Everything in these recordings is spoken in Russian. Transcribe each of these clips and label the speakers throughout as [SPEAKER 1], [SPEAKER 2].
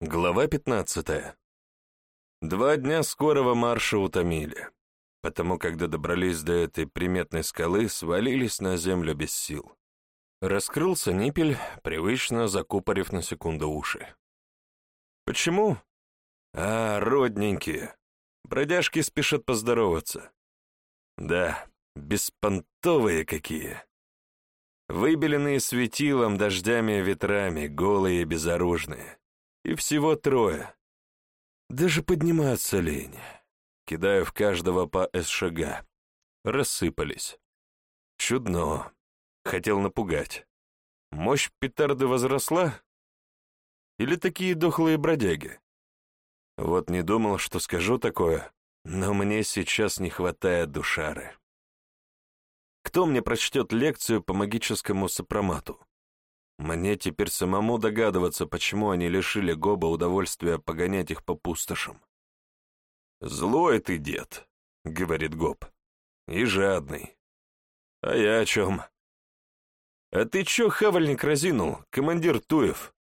[SPEAKER 1] Глава 15. Два дня скорого марша утомили, потому когда добрались до этой приметной скалы, свалились на землю без сил. Раскрылся ниппель, привычно закупорив на секунду уши. Почему? А, родненькие. Бродяжки спешат поздороваться. Да, беспонтовые какие. Выбеленные светилом, дождями и ветрами, голые и безоружные. И всего трое. Даже подниматься лень. Кидаю в каждого по СШГ. Рассыпались. Чудно. Хотел напугать. Мощь петарды возросла? Или такие дохлые бродяги? Вот не думал, что скажу такое, но мне сейчас не хватает душары. Кто мне прочтет лекцию по магическому сопромату? Мне теперь самому догадываться, почему они лишили Гоба удовольствия погонять их по пустошам. «Злой ты, дед», — говорит Гоб, — «и жадный». «А я о чем?» «А ты чё хавальник разинул, командир Туев?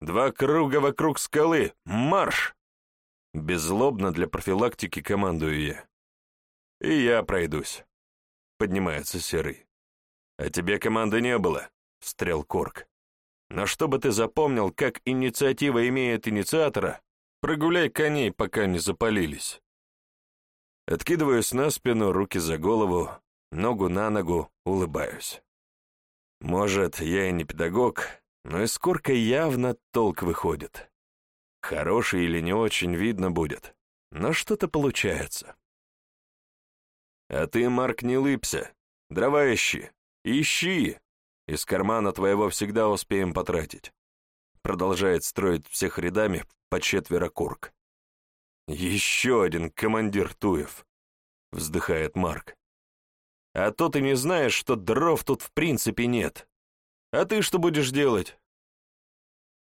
[SPEAKER 1] Два круга вокруг скалы, марш!» Беззлобно для профилактики командую я. «И я пройдусь», — поднимается Серый. «А тебе команды не было», — встрял Корк. Но чтобы ты запомнил, как инициатива имеет инициатора, прогуляй коней, пока не запалились. Откидываюсь на спину, руки за голову, ногу на ногу, улыбаюсь. Может, я и не педагог, но из корка явно толк выходит. Хороший или не очень видно будет, но что-то получается. А ты, Марк, не лыбся, дрова ищи, ищи, из кармана твоего всегда успеем потратить. Продолжает строить всех рядами по четверо курк. Еще один командир Туев, вздыхает Марк. А то ты не знаешь, что дров тут в принципе нет. А ты что будешь делать?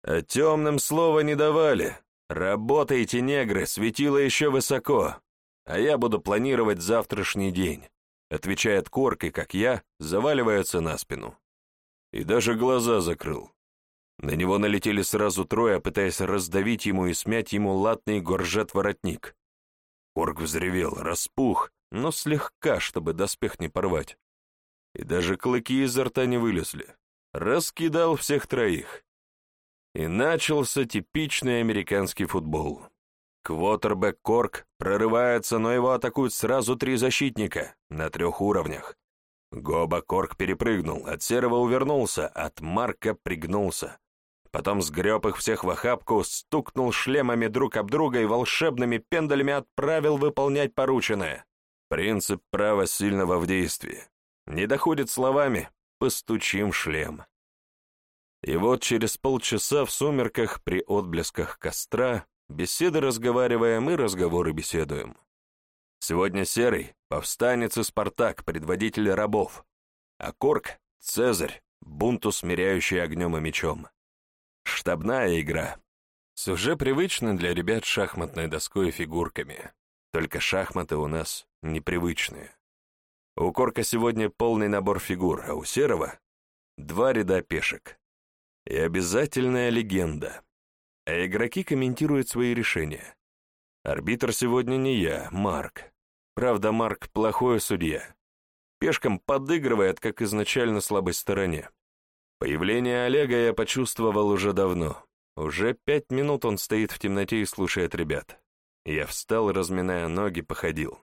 [SPEAKER 1] А темным слова не давали. Работайте, негры, светило еще высоко. А я буду планировать завтрашний день. Отвечает Корк и, как я, заваливается на спину и даже глаза закрыл. На него налетели сразу трое, пытаясь раздавить ему и смять ему латный горжет-воротник. Орк взревел, распух, но слегка, чтобы доспех не порвать. И даже клыки изо рта не вылезли. Раскидал всех троих. И начался типичный американский футбол. Квотербек Корк прорывается, но его атакуют сразу три защитника на трех уровнях. Гоба Корк перепрыгнул, от Серого увернулся, от Марка пригнулся. Потом сгреб их всех в охапку, стукнул шлемами друг об друга и волшебными пендалями отправил выполнять порученное. Принцип права сильного в действии. Не доходит словами «постучим шлем». И вот через полчаса в сумерках при отблесках костра беседы разговариваем и разговоры беседуем. Сегодня Серый — повстанец и Спартак, предводитель рабов, а Корк — Цезарь, бунту смиряющий огнем и мечом. Штабная игра. С уже привычной для ребят шахматной доской и фигурками. Только шахматы у нас непривычные. У Корка сегодня полный набор фигур, а у Серого — два ряда пешек. И обязательная легенда. А игроки комментируют свои решения. Арбитр сегодня не я, Марк. Правда, Марк плохой судья. Пешкам подыгрывает, как изначально слабой стороне. Появление Олега я почувствовал уже давно. Уже пять минут он стоит в темноте и слушает ребят. Я встал, разминая ноги, походил.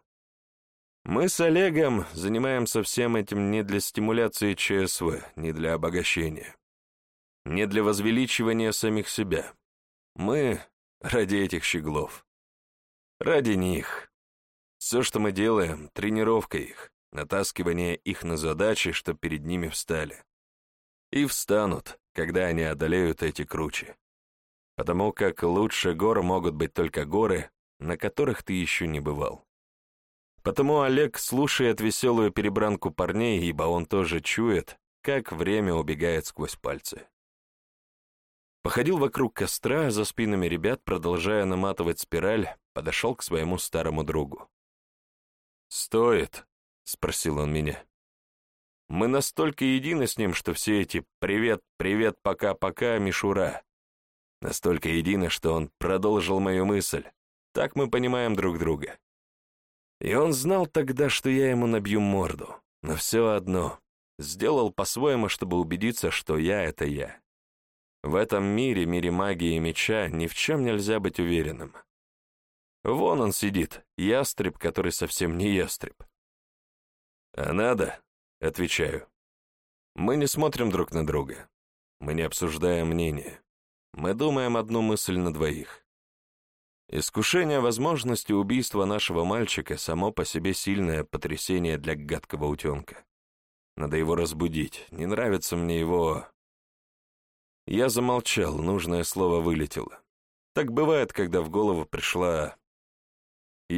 [SPEAKER 1] Мы с Олегом занимаемся всем этим не для стимуляции ЧСВ, не для обогащения, не для возвеличивания самих себя. Мы ради этих щеглов. Ради них. Все, что мы делаем, тренировка их, натаскивание их на задачи, что перед ними встали. И встанут, когда они одолеют эти кручи. Потому как лучше гор могут быть только горы, на которых ты еще не бывал. Потому Олег слушает веселую перебранку парней, ибо он тоже чует, как время убегает сквозь пальцы. Походил вокруг костра, за спинами ребят, продолжая наматывать спираль, подошел к своему старому другу. «Стоит?» — спросил он меня. «Мы настолько едины с ним, что все эти «привет, привет, пока-пока» мишура. Настолько едино, что он продолжил мою мысль. Так мы понимаем друг друга. И он знал тогда, что я ему набью морду. Но все одно. Сделал по-своему, чтобы убедиться, что я — это я. В этом мире, мире магии и меча, ни в чем нельзя быть уверенным. Вон он сидит, ястреб, который совсем не ястреб. А надо, отвечаю. Мы не смотрим друг на друга. Мы не обсуждаем мнение. Мы думаем одну мысль на двоих. Искушение возможности убийства нашего мальчика само по себе сильное потрясение для гадкого утенка. Надо его разбудить. Не нравится мне его... Я замолчал, нужное слово вылетело. Так бывает, когда в голову пришла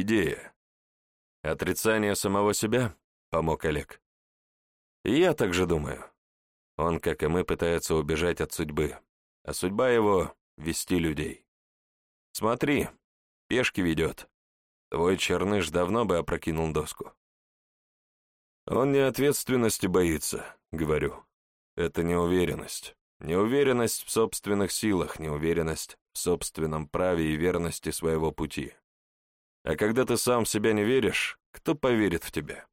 [SPEAKER 1] идея. Отрицание самого себя, помог Олег. Я так же думаю. Он, как и мы, пытается убежать от судьбы, а судьба его — вести людей. Смотри, пешки ведет. Твой черныш давно бы опрокинул доску. Он не ответственности боится, говорю. Это неуверенность. Неуверенность в собственных силах, неуверенность в собственном праве и верности своего пути. А когда ты сам в себя не веришь, кто поверит в тебя?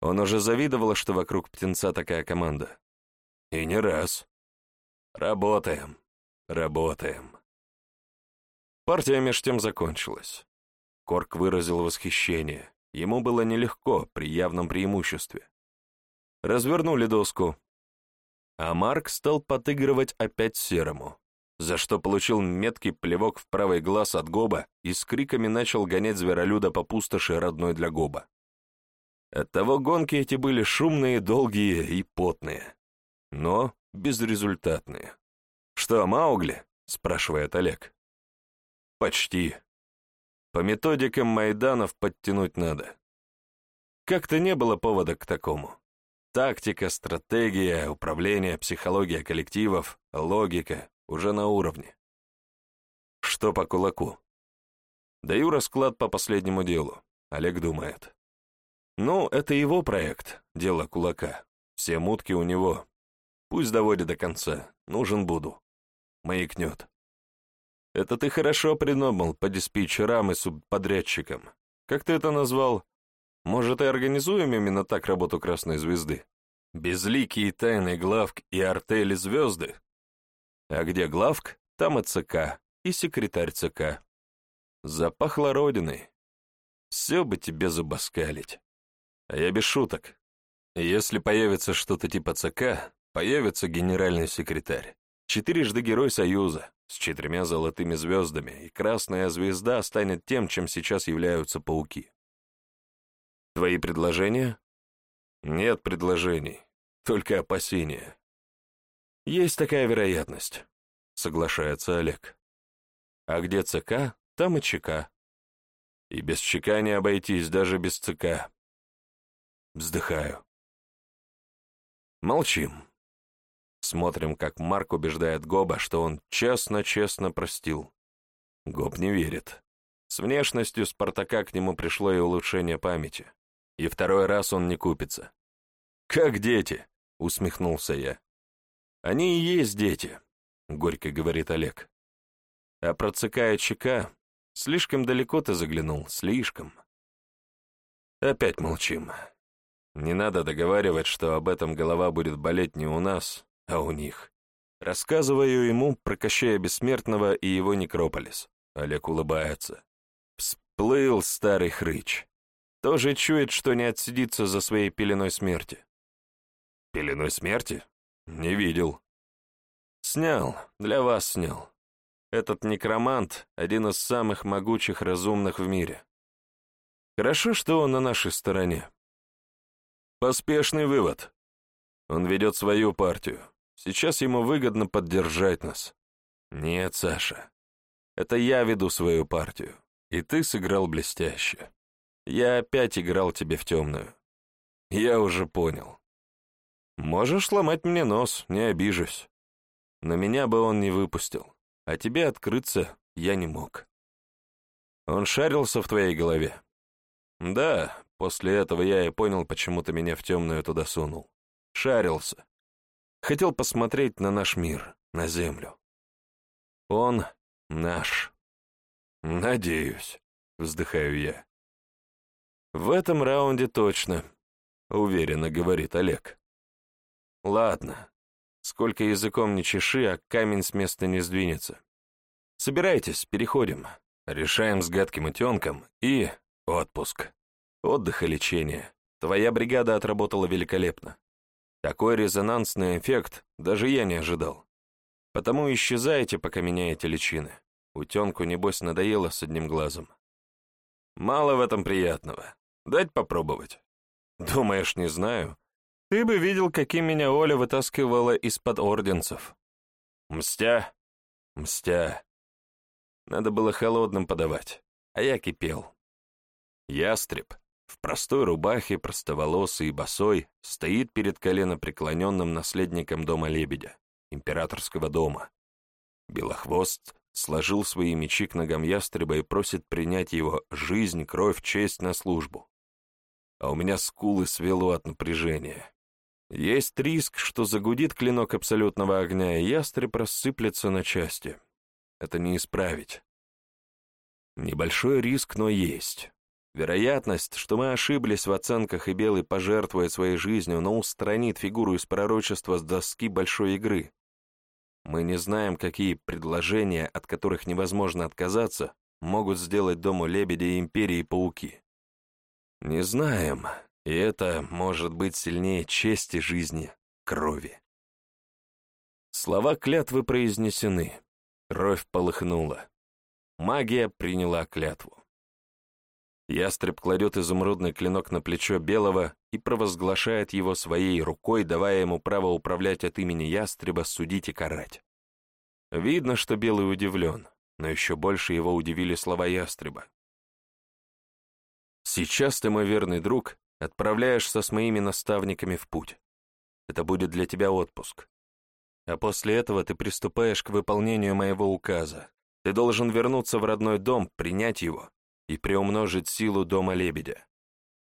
[SPEAKER 1] Он уже завидовал, что вокруг птенца такая команда. И не раз. Работаем, работаем. Партия меж тем закончилась. Корк выразил восхищение. Ему было нелегко при явном преимуществе. Развернули доску, а Марк стал подыгрывать опять Серому, за что получил меткий плевок в правый глаз от Гоба и с криками начал гонять зверолюда по пустоши родной для Гоба. Оттого гонки эти были шумные, долгие и потные, но безрезультатные. «Что, Маугли?» — спрашивает Олег. «Почти. По методикам Майданов подтянуть надо. Как-то не было повода к такому. Тактика, стратегия, управление, психология коллективов, логика уже на уровне. Что по кулаку? Даю расклад по последнему делу. Олег думает. Ну, это его проект, дело кулака. Все мутки у него. Пусть доводит до конца. Нужен буду. Маякнет. Это ты хорошо придумал по диспетчерам и субподрядчикам. Как ты это назвал? Может, и организуем именно так работу Красной Звезды? Безликие тайны главк и артели звезды? А где главк, там и ЦК, и секретарь ЦК. Запахло родиной. Все бы тебе забаскалить. А я без шуток. Если появится что-то типа ЦК, появится генеральный секретарь. Четырежды Герой Союза, с четырьмя золотыми звездами, и Красная Звезда станет тем, чем сейчас являются пауки. Твои предложения? Нет предложений, только опасения. Есть такая вероятность, соглашается Олег. А где ЦК, там и ЧК. И без ЧК не обойтись, даже без ЦК. Вздыхаю. Молчим. Смотрим, как Марк убеждает Гоба, что он честно-честно простил. Гоб не верит. С внешностью Спартака к нему пришло и улучшение памяти и второй раз он не купится. «Как дети!» — усмехнулся я. «Они и есть дети», — горько говорит Олег. «А про ЦК и ЧК слишком далеко ты заглянул, слишком». Опять молчим. Не надо договаривать, что об этом голова будет болеть не у нас, а у них. Рассказываю ему про Кощея Бессмертного и его некрополис. Олег улыбается. Всплыл старый хрыч. Тоже чует, что не отсидится за своей пеленой смерти. Пеленой смерти? Не видел. Снял, для вас снял. Этот некромант — один из самых могучих разумных в мире. Хорошо, что он на нашей стороне. Поспешный вывод. Он ведет свою партию. Сейчас ему выгодно поддержать нас. Нет, Саша, это я веду свою партию, и ты сыграл блестяще. Я опять играл тебе в темную. Я уже понял. Можешь сломать мне нос, не обижусь. Но меня бы он не выпустил, а тебе открыться я не мог. Он шарился в твоей голове. Да, после этого я и понял, почему ты меня в темную туда сунул. Шарился. Хотел посмотреть на наш мир, на землю. Он наш. Надеюсь, вздыхаю я. В этом раунде точно, уверенно говорит Олег. Ладно, сколько языком не чеши, а камень с места не сдвинется. Собирайтесь, переходим. Решаем с гадким утенком и отпуск. Отдых и лечение. Твоя бригада отработала великолепно. Такой резонансный эффект даже я не ожидал. Потому исчезайте, пока меняете личины. Утенку, небось, надоело с одним глазом. Мало в этом приятного. Дать попробовать. Думаешь, не знаю? Ты бы видел, каким меня Оля вытаскивала из-под орденцев. Мстя, мстя. Надо было холодным подавать, а я кипел. Ястреб, в простой рубахе, простоволосый и босой, стоит перед коленопреклоненным наследником дома Лебедя, императорского дома. Белохвост сложил свои мечи к ногам ястреба и просит принять его жизнь, кровь, честь на службу. А у меня скулы свело от напряжения. Есть риск, что загудит клинок абсолютного огня, и ястреб рассыплется на части. Это не исправить. Небольшой риск, но есть. Вероятность, что мы ошиблись в оценках и Белый пожертвует своей жизнью, но устранит фигуру из пророчества с доски большой игры. Мы не знаем, какие предложения, от которых невозможно отказаться, могут сделать Дому Лебедя и Империи Пауки. Не знаем, и это может быть сильнее чести жизни, крови. Слова клятвы произнесены. Кровь полыхнула. Магия приняла клятву. Ястреб кладет изумрудный клинок на плечо Белого и провозглашает его своей рукой, давая ему право управлять от имени Ястреба, судить и карать. Видно, что Белый удивлен, но еще больше его удивили слова Ястреба. «Сейчас ты, мой верный друг, отправляешься с моими наставниками в путь. Это будет для тебя отпуск. А после этого ты приступаешь к выполнению моего указа. Ты должен вернуться в родной дом, принять его и приумножить силу Дома Лебедя.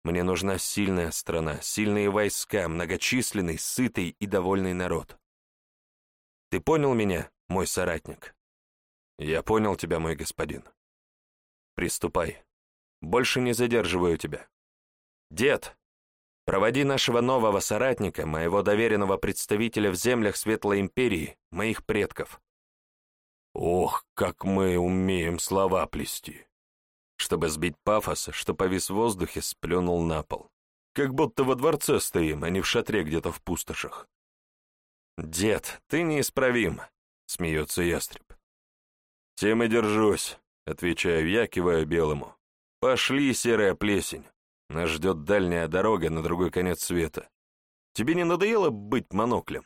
[SPEAKER 1] Мне нужна сильная страна, сильные войска, многочисленный, сытый и довольный народ. Ты понял меня, мой соратник? Я понял тебя, мой господин. Приступай. Больше не задерживаю тебя. Дед, проводи нашего нового соратника, моего доверенного представителя в землях Светлой Империи, моих предков. Ох, как мы умеем слова плести. Чтобы сбить пафос, что повис в воздухе, сплюнул на пол. Как будто во дворце стоим, а не в шатре где-то в пустошах. «Дед, ты неисправим», — смеется ястреб. «Тем и держусь», — отвечаю я, кивая белому. «Пошли, серая плесень. Нас ждет дальняя дорога на другой конец света. Тебе не надоело быть моноклем?»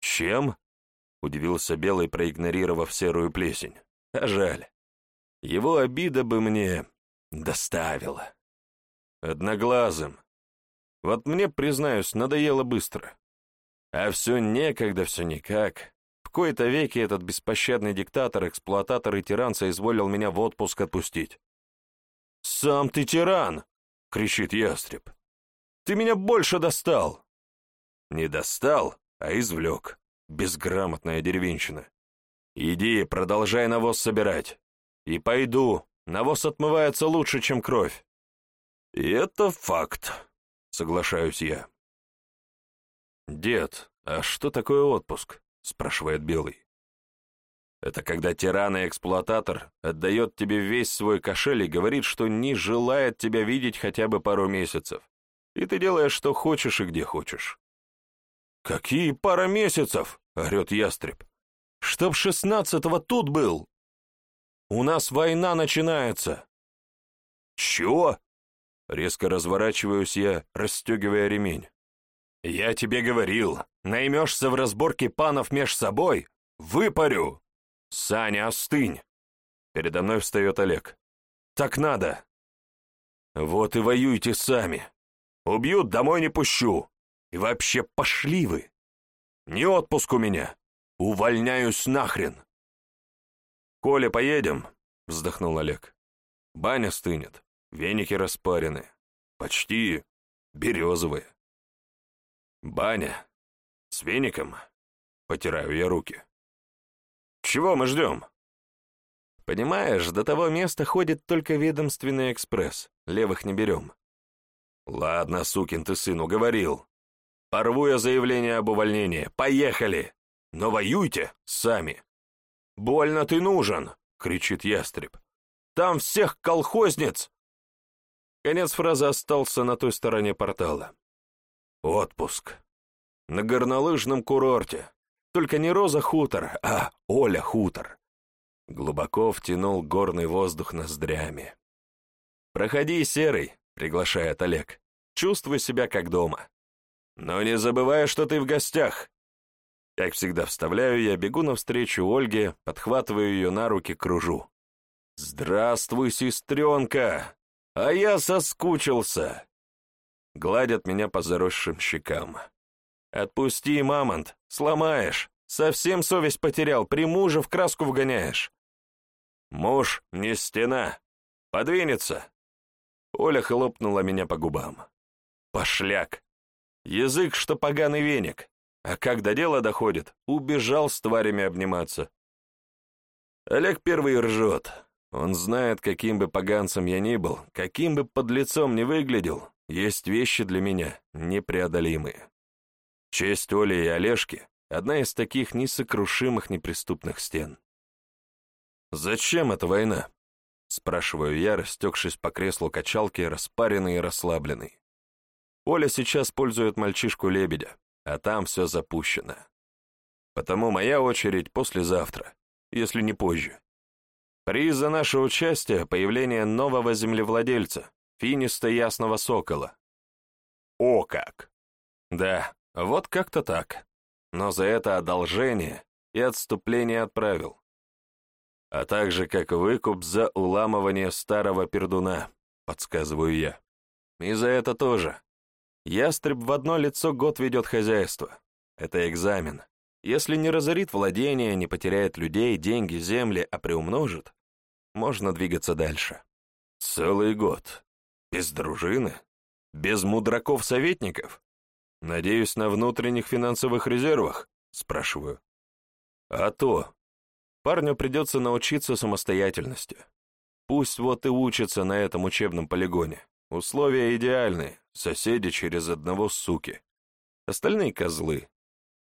[SPEAKER 1] «Чем?» — удивился Белый, проигнорировав серую плесень. «А жаль. Его обида бы мне доставила. Одноглазым. Вот мне, признаюсь, надоело быстро. А все некогда, все никак. В кои-то веки этот беспощадный диктатор, эксплуататор и тиран соизволил меня в отпуск отпустить. «Сам ты тиран!» — кричит ястреб. «Ты меня больше достал!» «Не достал, а извлек. Безграмотная деревенщина. Иди, продолжай навоз собирать. И пойду, навоз отмывается лучше, чем кровь. И это факт, соглашаюсь я. Дед, а что такое отпуск? спрашивает Белый. Это когда тиран и эксплуататор отдает тебе весь свой кошель и говорит, что не желает тебя видеть хотя бы пару месяцев. И ты делаешь, что хочешь и где хочешь. «Какие пара месяцев?» — орет ястреб. «Чтоб шестнадцатого тут был!» У нас война начинается!» «Чего?» Резко разворачиваюсь я, расстегивая ремень. «Я тебе говорил, наймешься в разборке панов меж собой? Выпарю!» «Саня, остынь!» Передо мной встает Олег. «Так надо!» «Вот и воюйте сами! Убьют, домой не пущу! И вообще пошли вы! Не отпуск у меня! Увольняюсь нахрен!» «Коля, поедем?» — вздохнул Олег. «Баня стынет, веники распарены, почти березовые». «Баня? С веником?» — потираю я руки. Чего мы ждем?» «Понимаешь, до того места ходит только ведомственный экспресс. Левых не берем». «Ладно, сукин ты сын, уговорил. Порву я заявление об увольнении. Поехали! Но воюйте сами!» «Больно ты нужен!» — кричит ястреб. «Там всех колхозниц!» Конец фразы остался на той стороне портала. Отпуск. На горнолыжном курорте. Только не Роза Хутор, а Оля Хутор. Глубоко втянул горный воздух ноздрями. «Проходи, Серый», — приглашает Олег. «Чувствуй себя как дома. Но не забывай, что ты в гостях». Как всегда вставляю я, бегу навстречу Ольге, подхватываю ее на руки, кружу. «Здравствуй, сестренка!» А я соскучился. Гладят меня по заросшим щекам. Отпусти, мамонт, сломаешь. Совсем совесть потерял, при муже в краску вгоняешь. Муж не стена. Подвинется. Оля хлопнула меня по губам. Пошляк. Язык, что поганый веник. А как до дела доходит, убежал с тварями обниматься. Олег первый ржет. Он знает, каким бы поганцем я ни был, каким бы подлецом ни выглядел, есть вещи для меня непреодолимые. Честь Оли и Олежки — одна из таких несокрушимых неприступных стен. «Зачем эта война?» — спрашиваю я, растекшись по креслу качалки, распаренный и расслабленный. Оля сейчас пользует мальчишку-лебедя, а там все запущено. Потому моя очередь послезавтра, если не позже. Приз за наше участие — появление нового землевладельца, финиста Ясного Сокола. О как! Да, вот как-то так. Но за это одолжение и отступление от правил. А также как выкуп за уламывание старого пердуна, подсказываю я. И за это тоже. Ястреб в одно лицо год ведет хозяйство. Это экзамен. Если не разорит владение, не потеряет людей, деньги, земли, а приумножит, можно двигаться дальше. Целый год. Без дружины? Без мудраков-советников? Надеюсь, на внутренних финансовых резервах? Спрашиваю. А то. Парню придется научиться самостоятельности. Пусть вот и учится на этом учебном полигоне. Условия идеальные, соседи через одного суки. Остальные козлы.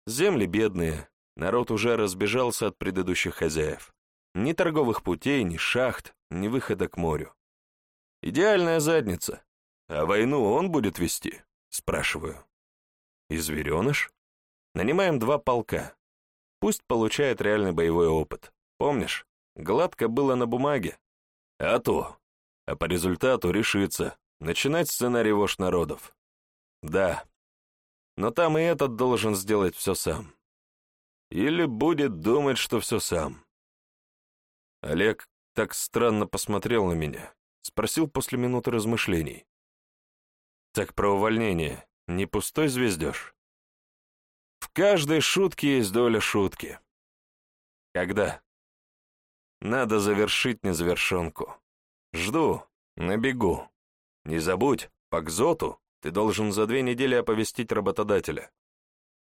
[SPEAKER 1] Земли бедные, народ уже разбежался от предыдущих хозяев. Ни торговых путей, ни шахт, ни выхода к морю. Идеальная задница. А войну он будет вести? Спрашиваю. И звереныш? Нанимаем два полка. Пусть получает реальный боевой опыт. Помнишь, гладко было на бумаге. А то. А по результату решится. Начинать сценарий вождь народов. Да. Но там и этот должен сделать все сам. Или будет думать, что все сам. Олег так странно посмотрел на меня, спросил после минуты размышлений. «Так про увольнение не пустой звездеж?» «В каждой шутке есть доля шутки». «Когда?» «Надо завершить незавершенку. Жду, набегу. Не забудь, по кзоту ты должен за две недели оповестить работодателя».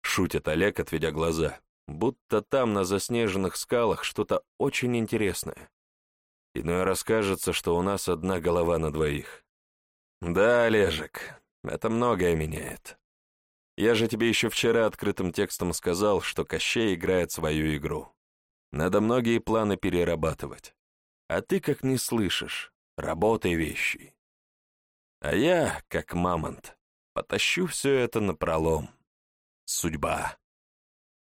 [SPEAKER 1] Шутит Олег, отведя глаза будто там, на заснеженных скалах, что-то очень интересное. Иной раз кажется, что у нас одна голова на двоих. Да, Олежек, это многое меняет. Я же тебе еще вчера открытым текстом сказал, что Кощей играет свою игру. Надо многие планы перерабатывать. А ты как не слышишь, работай вещи. А я, как мамонт, потащу все это на пролом. Судьба.